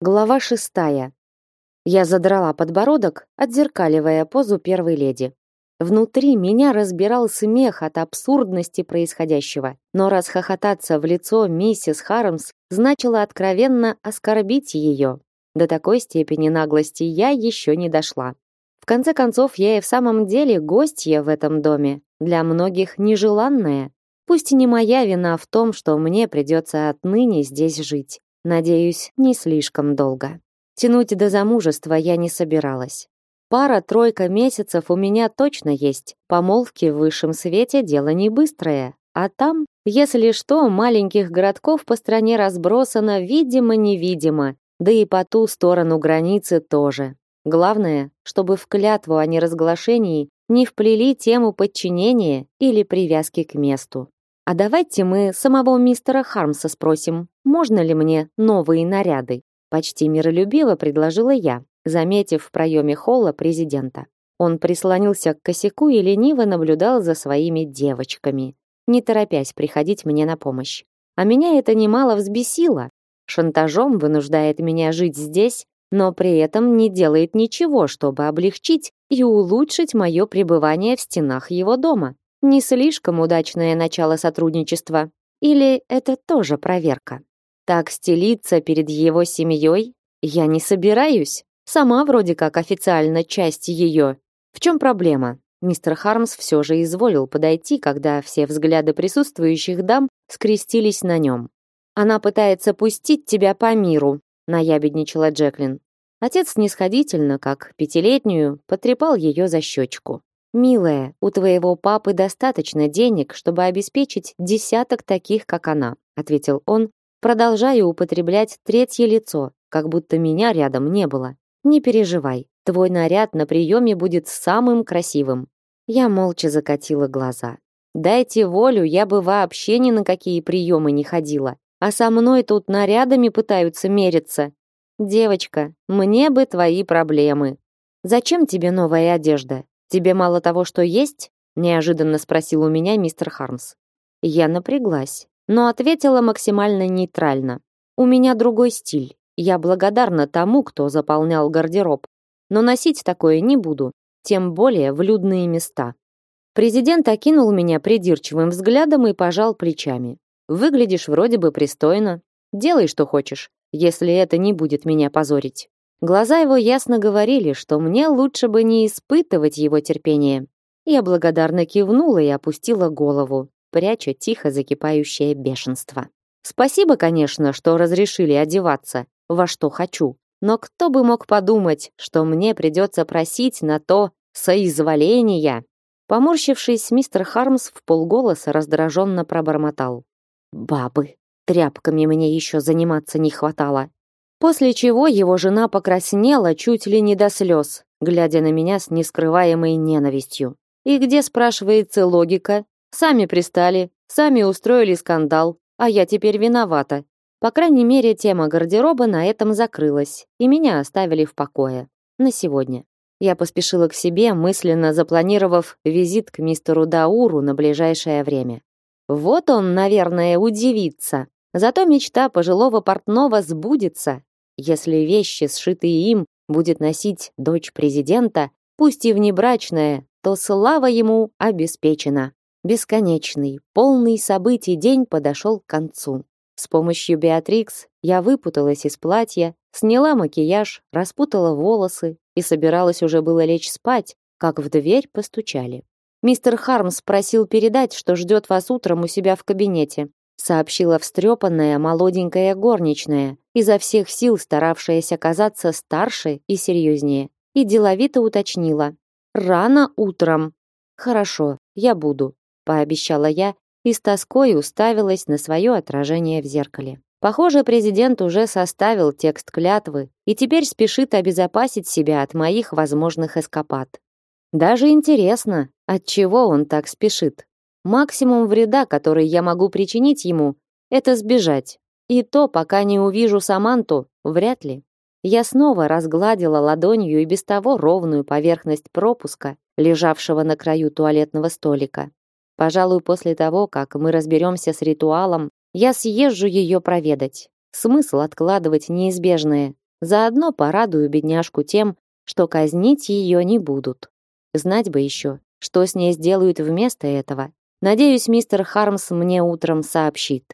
Глава шестая. Я задрала подбородок, отзеркаливая позу первой леди. Внутри меня разбирал смех от абсурдности происходящего, но расхохотаться в лицо миссис Хармс значило откровенно оскорбить ее. До такой степени наглости я еще не дошла. В конце концов, я и в самом деле гостья в этом доме, для многих нежеланная. Пусть и не моя вина в том, что мне придется отныне здесь жить. Надеюсь, не слишком долго. Тянуть до замужества я не собиралась. Пара-тройка месяцев у меня точно есть. Помолвки в высшем свете дело не быстрое, а там, если что, маленьких городков по стране разбросано видимо-невидимо, да и по ту сторону границы тоже. Главное, чтобы в клятву о неразглашении не вплели тему подчинения или привязки к месту. А давайте мы самого мистера Хармса спросим, можно ли мне новые наряды. Почти миролюбиво предложила я, заметив в проеме холла президента. Он прислонился к косяку и лениво наблюдал за своими девочками, не торопясь приходить мне на помощь. А меня это немало взбесило. Шантажом вынуждает меня жить здесь, но при этом не делает ничего, чтобы облегчить и улучшить мое пребывание в стенах его дома. Не слишком удачное начало сотрудничества. Или это тоже проверка? Так стелиться перед его семьей я не собираюсь. Сама вроде как официально часть ее. В чем проблема? Мистер Хармс все же изволил подойти, когда все взгляды присутствующих дам скрестились на нем. Она пытается пустить тебя по миру, наябедничала Джеклин. Отец снисходительно, как пятилетнюю, потрепал ее за щечку. Милая, у твоего папы достаточно денег, чтобы обеспечить десяток таких, как она, ответил он, продолжая употреблять третье лицо, как будто меня рядом не было. Не переживай, твой наряд на приеме будет самым красивым. Я молча закатила глаза. Дайте волю, я бы вообще ни на какие приемы не ходила, а со мной тут нарядами пытаются мериться. Девочка, мне бы твои проблемы. Зачем тебе новая одежда? Тебе мало того, что есть? неожиданно спросил у меня мистер Хармс. Я напряглась, но ответила максимально нейтрально. У меня другой стиль. Я благодарна тому, кто заполнял гардероб, но носить такое не буду, тем более в людные места. Президент окинул меня придирчивым взглядом и пожал плечами. Выглядишь вроде бы пристойно. Делай, что хочешь, если это не будет меня позорить. Глаза его ясно говорили, что мне лучше бы не испытывать его терпение. Я благодарно кивнула и опустила голову, пряча тихо закипающее бешенство. Спасибо, конечно, что разрешили одеваться, во что хочу. Но кто бы мог подумать, что мне придется просить на то соизволения? Поморщившись, мистер Хармс в полголоса раздраженно пробормотал. «Бабы, тряпками мне еще заниматься не хватало. После чего его жена покраснела чуть ли не до слез, глядя на меня с нескрываемой ненавистью. И где, спрашивается, логика? Сами пристали, сами устроили скандал, а я теперь виновата. По крайней мере, тема гардероба на этом закрылась, и меня оставили в покое. На сегодня. Я поспешила к себе, мысленно запланировав визит к мистеру Дауру на ближайшее время. Вот он, наверное, удивится. Зато мечта пожилого портного сбудется, если вещи, сшитые им, будет носить дочь президента, пусть и внебрачная, то слава ему обеспечена. Бесконечный, полный событий день подошел к концу. С помощью Беатрикс я выпуталась из платья, сняла макияж, распутала волосы и собиралась уже было лечь спать, как в дверь постучали. Мистер Хармс просил передать, что ждет вас утром у себя в кабинете сообщила встрепанная молоденькая горничная, изо всех сил старавшаяся казаться старше и серьезнее, и деловито уточнила: "Рано утром". "Хорошо, я буду", пообещала я и с тоской уставилась на свое отражение в зеркале. Похоже, президент уже составил текст клятвы и теперь спешит обезопасить себя от моих возможных эскапад. Даже интересно, от чего он так спешит. Максимум вреда, который я могу причинить ему, это сбежать. И то, пока не увижу Саманту, вряд ли. Я снова разгладила ладонью и без того ровную поверхность пропуска, лежавшего на краю туалетного столика. Пожалуй, после того, как мы разберемся с ритуалом, я съезжу ее проведать. Смысл откладывать неизбежное. Заодно порадую бедняжку тем, что казнить ее не будут. Знать бы еще, что с ней сделают вместо этого. Надеюсь, мистер Хармс мне утром сообщит.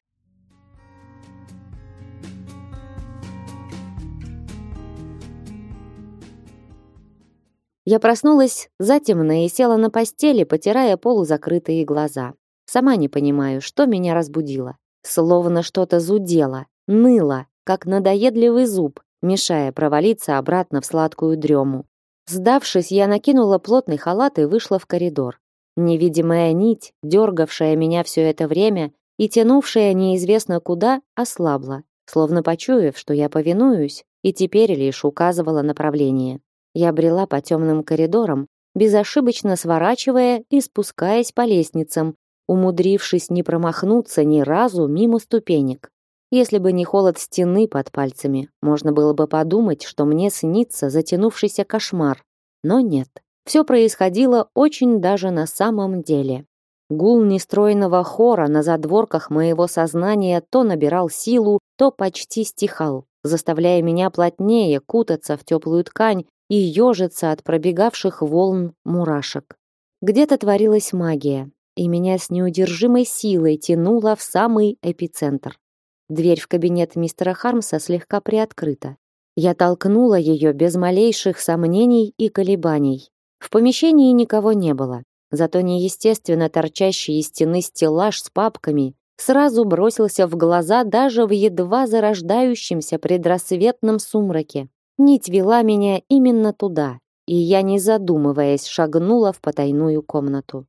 Я проснулась затемно и села на постели, потирая полузакрытые глаза. Сама не понимаю, что меня разбудило. Словно что-то зудело, ныло, как надоедливый зуб, мешая провалиться обратно в сладкую дрему. Сдавшись, я накинула плотный халат и вышла в коридор. Невидимая нить, дергавшая меня все это время и тянувшая неизвестно куда, ослабла, словно почуяв, что я повинуюсь, и теперь лишь указывала направление. Я брела по темным коридорам, безошибочно сворачивая и спускаясь по лестницам, умудрившись не промахнуться ни разу мимо ступенек. Если бы не холод стены под пальцами, можно было бы подумать, что мне снится затянувшийся кошмар. Но нет. Все происходило очень даже на самом деле. Гул нестройного хора на задворках моего сознания то набирал силу, то почти стихал, заставляя меня плотнее кутаться в теплую ткань и ежиться от пробегавших волн мурашек. Где-то творилась магия, и меня с неудержимой силой тянуло в самый эпицентр. Дверь в кабинет мистера Хармса слегка приоткрыта. Я толкнула ее без малейших сомнений и колебаний. В помещении никого не было. Зато неестественно торчащий из стены стеллаж с папками сразу бросился в глаза даже в едва зарождающемся предрассветном сумраке. Нить вела меня именно туда, и я, не задумываясь, шагнула в потайную комнату.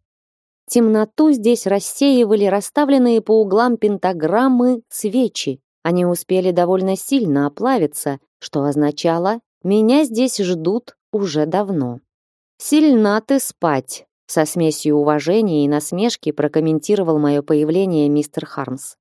Темноту здесь рассеивали расставленные по углам пентаграммы свечи. Они успели довольно сильно оплавиться, что означало, меня здесь ждут уже давно. «Сильна ты спать», — со смесью уважения и насмешки прокомментировал мое появление мистер Хармс.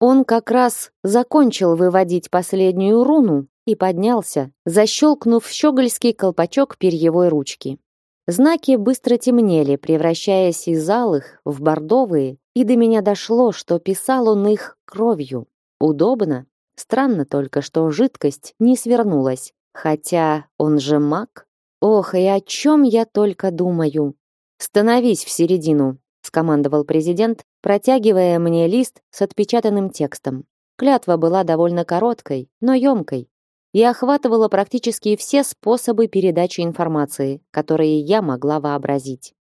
Он как раз закончил выводить последнюю руну и поднялся, защелкнув щегольский колпачок перьевой ручки. Знаки быстро темнели, превращаясь из алых в бордовые, и до меня дошло, что писал он их кровью. Удобно. Странно только, что жидкость не свернулась. Хотя он же маг. Ох, и о чем я только думаю. «Становись в середину», — скомандовал президент, протягивая мне лист с отпечатанным текстом. Клятва была довольно короткой, но емкой и охватывала практически все способы передачи информации, которые я могла вообразить.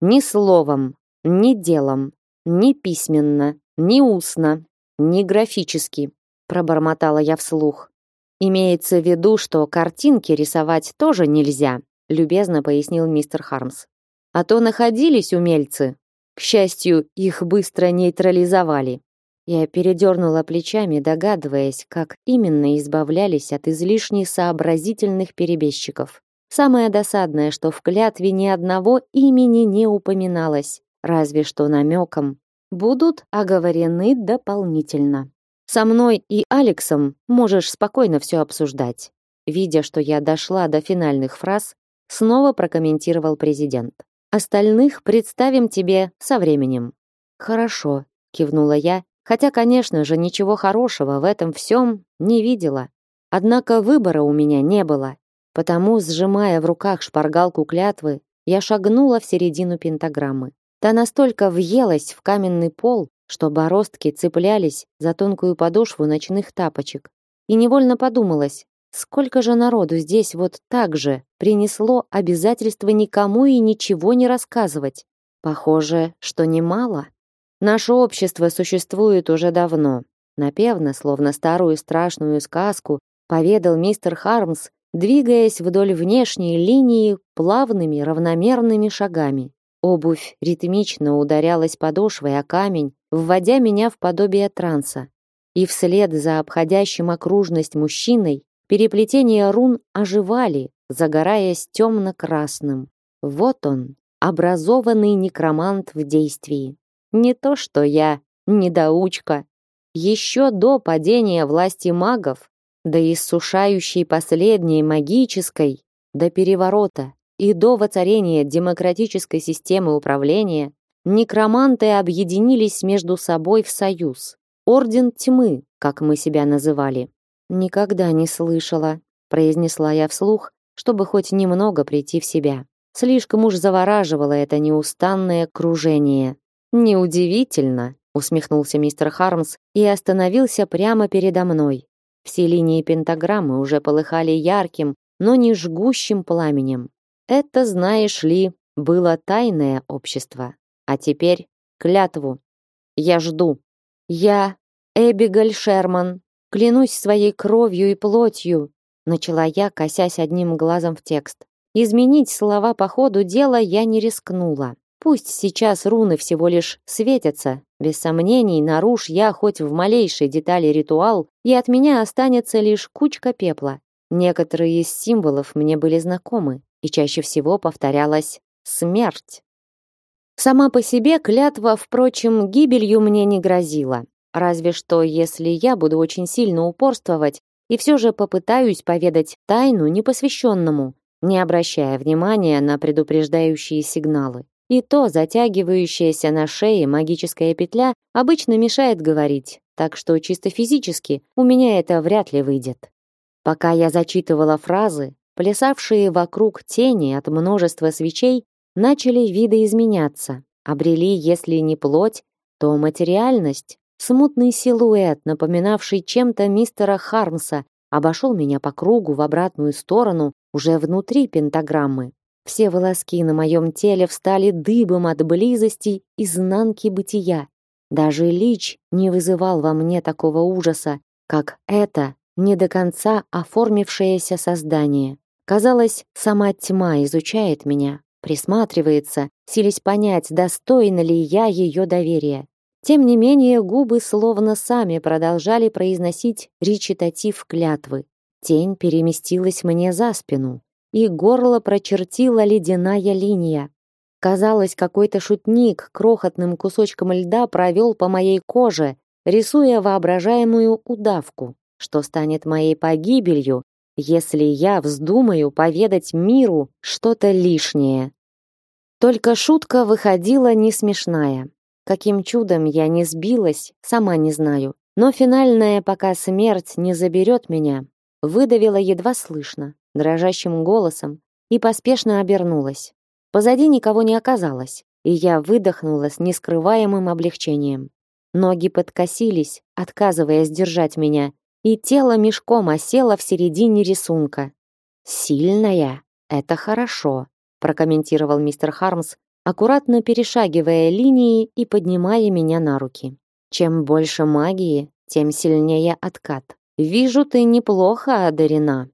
Ни словом, ни делом, ни письменно, ни устно, ни графически, пробормотала я вслух. Имеется в виду, что картинки рисовать тоже нельзя, любезно пояснил мистер Хармс. А то находились умельцы. К счастью, их быстро нейтрализовали. Я передернула плечами, догадываясь, как именно избавлялись от излишне сообразительных перебежчиков. Самое досадное, что в клятве ни одного имени не упоминалось, разве что намеком. Будут оговорены дополнительно. Со мной и Алексом можешь спокойно все обсуждать. Видя, что я дошла до финальных фраз, снова прокомментировал президент. Остальных представим тебе со временем. Хорошо, кивнула я Хотя, конечно же, ничего хорошего в этом всем не видела. Однако выбора у меня не было. Потому, сжимая в руках шпаргалку клятвы, я шагнула в середину пентаграммы. Та настолько въелась в каменный пол, что бороздки цеплялись за тонкую подошву ночных тапочек. И невольно подумалось, сколько же народу здесь вот так же принесло обязательство никому и ничего не рассказывать. Похоже, что немало. Наше общество существует уже давно. Напевно, словно старую страшную сказку, поведал мистер Хармс, двигаясь вдоль внешней линии плавными равномерными шагами. Обувь ритмично ударялась подошвой о камень, вводя меня в подобие транса. И вслед за обходящим окружность мужчиной переплетения рун оживали, загораясь темно-красным. Вот он, образованный некромант в действии. Не то, что я недоучка. Еще до падения власти магов, до иссушающей последней магической, до переворота и до воцарения демократической системы управления, некроманты объединились между собой в союз. Орден тьмы, как мы себя называли. Никогда не слышала, произнесла я вслух, чтобы хоть немного прийти в себя. Слишком уж завораживало это неустанное кружение. Неудивительно, усмехнулся мистер Хармс и остановился прямо передо мной. Все линии пентаграммы уже полыхали ярким, но не жгущим пламенем. Это, знаешь ли, было тайное общество. А теперь клятву. Я жду. Я, Эбигаль Шерман, клянусь своей кровью и плотью, начала я, косясь одним глазом в текст. Изменить слова по ходу дела я не рискнула. Пусть сейчас руны всего лишь светятся, без сомнений, наруж я хоть в малейшей детали ритуал, и от меня останется лишь кучка пепла. Некоторые из символов мне были знакомы, и чаще всего повторялась смерть. Сама по себе клятва, впрочем, гибелью мне не грозила. Разве что, если я буду очень сильно упорствовать и все же попытаюсь поведать тайну непосвященному, не обращая внимания на предупреждающие сигналы. И то затягивающаяся на шее магическая петля обычно мешает говорить, так что чисто физически у меня это вряд ли выйдет. Пока я зачитывала фразы, плясавшие вокруг тени от множества свечей начали видоизменяться, обрели, если не плоть, то материальность. Смутный силуэт, напоминавший чем-то мистера Хармса, обошел меня по кругу в обратную сторону, уже внутри пентаграммы. Все волоски на моем теле встали дыбом от близости изнанки бытия. Даже лич не вызывал во мне такого ужаса, как это не до конца оформившееся создание. Казалось, сама тьма изучает меня, присматривается, силясь понять, достойна ли я ее доверия. Тем не менее, губы словно сами продолжали произносить речитатив клятвы. Тень переместилась мне за спину, и горло прочертила ледяная линия. Казалось, какой-то шутник крохотным кусочком льда провел по моей коже, рисуя воображаемую удавку, что станет моей погибелью, если я вздумаю поведать миру что-то лишнее. Только шутка выходила не смешная. Каким чудом я не сбилась, сама не знаю. Но финальная, пока смерть не заберет меня, выдавила едва слышно, дрожащим голосом, и поспешно обернулась. Позади никого не оказалось, и я выдохнула с нескрываемым облегчением. Ноги подкосились, отказываясь держать меня, и тело мешком осело в середине рисунка. «Сильная? Это хорошо», прокомментировал мистер Хармс, аккуратно перешагивая линии и поднимая меня на руки. Чем больше магии, тем сильнее откат. Вижу, ты неплохо одарена.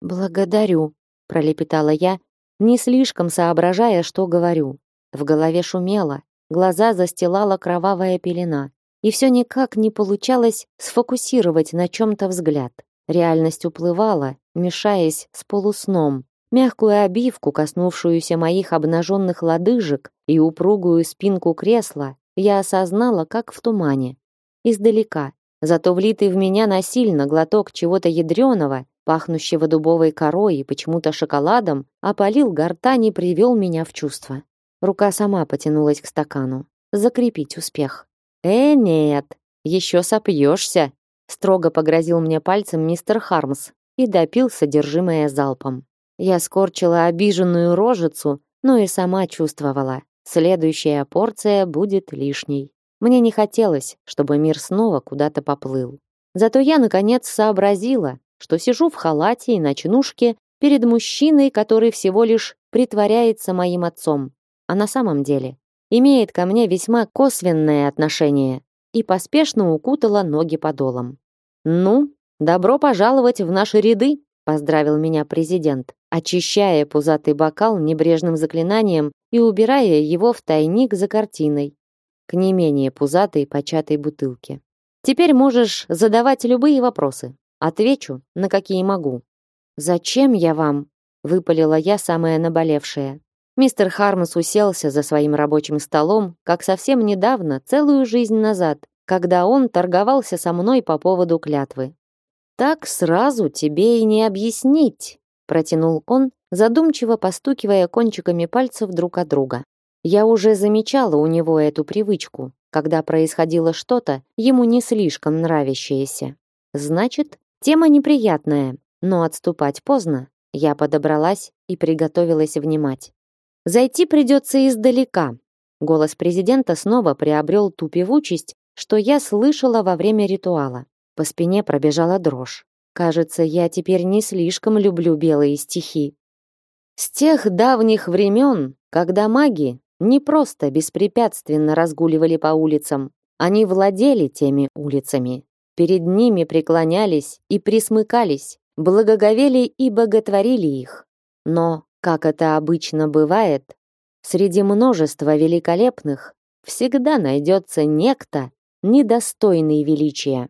Благодарю, пролепетала я, не слишком соображая, что говорю. В голове шумело, глаза застилала кровавая пелена, и все никак не получалось сфокусировать на чем-то взгляд. Реальность уплывала, мешаясь с полусном, мягкую обивку, коснувшуюся моих обнаженных лодыжек и упругую спинку кресла, я осознала, как в тумане. Издалека, зато влитый в меня насильно глоток чего-то ядреного, пахнущего дубовой корой и почему-то шоколадом, опалил гортань и привел меня в чувство. Рука сама потянулась к стакану. Закрепить успех. «Э, нет, еще сопьешься», строго погрозил мне пальцем мистер Хармс и допил содержимое залпом. Я скорчила обиженную рожицу, но и сама чувствовала. Следующая порция будет лишней. Мне не хотелось, чтобы мир снова куда-то поплыл. Зато я, наконец, сообразила, что сижу в халате и ночнушке перед мужчиной, который всего лишь притворяется моим отцом, а на самом деле имеет ко мне весьма косвенное отношение и поспешно укутала ноги подолом. «Ну, добро пожаловать в наши ряды», поздравил меня президент очищая пузатый бокал небрежным заклинанием и убирая его в тайник за картиной к не менее пузатой початой бутылке. Теперь можешь задавать любые вопросы. Отвечу, на какие могу. Зачем я вам? выпалила я самое наболевшее. Мистер Хармс уселся за своим рабочим столом, как совсем недавно, целую жизнь назад, когда он торговался со мной по поводу клятвы. Так сразу тебе и не объяснить, протянул он, задумчиво постукивая кончиками пальцев друг от друга. Я уже замечала у него эту привычку, когда происходило что-то ему не слишком нравящееся. Значит, тема неприятная, Но отступать поздно. Я подобралась и приготовилась внимать. Зайти придется издалека. Голос президента снова приобрел ту певучесть, что я слышала во время ритуала. По спине пробежала дрожь. Кажется, я теперь не слишком люблю белые стихи. С тех давних времен, когда маги не просто беспрепятственно разгуливали по улицам, они владели теми улицами. Перед ними преклонялись и присмыкались, благоговели и боготворили их. Но, как это обычно бывает, среди множества великолепных всегда найдется некто, недостойный величия.